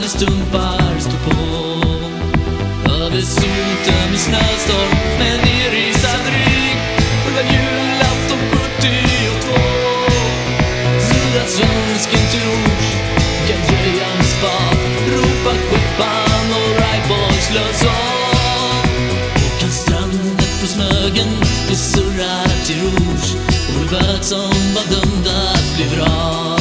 när stumpar står på. Över soten med snöstorm med nerrisad rygg Själva julafton 72 Surrar svensken till rors Gardröjan spad Ropar skeppan och Ragboys lös av. Och kan strandet från Smögen Det surrar till rors Och det som var dömda att bli vrak.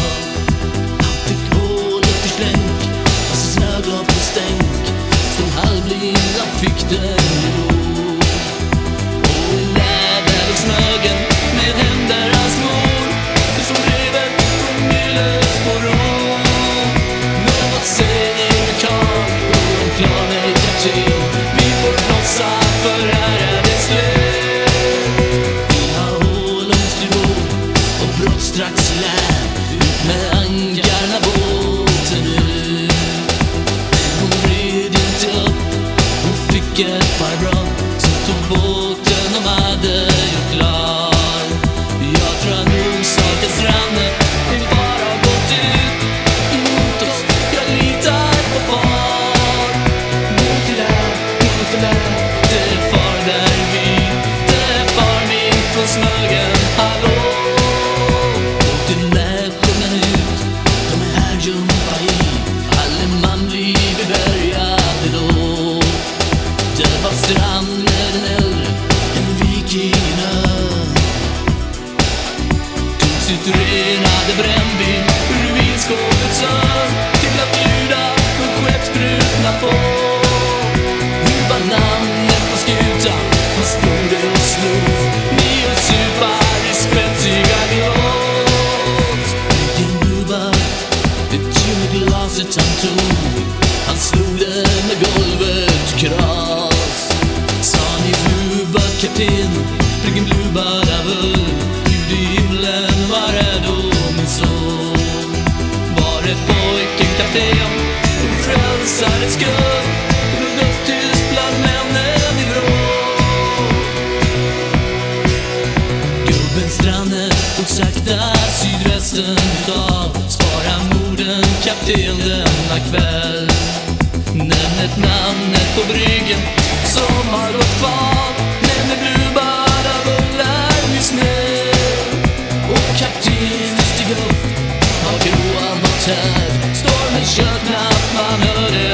Tog chansen till att bjuda på skeppsbrutna på. Hur var namnet på skutan? Vad stod det och slog? Nio supar i spetsiga glas. Vilken gubbar, ett glaset han tog. Han slog det med golvet kras. Sa ni blubba kapten, vilken blubba av pojken kapten och frälsarens skull. Det blev dödstyst bland männen i vrå Gubben stranden tog sakta sydvästen utav Spara morden kapten denna kväll. Nämn ett namnet på bryggen som har gått kvar. Nämn en blubbar av bullar, nyss ner Och kapten steg upp, av gråa motell. It's your love, my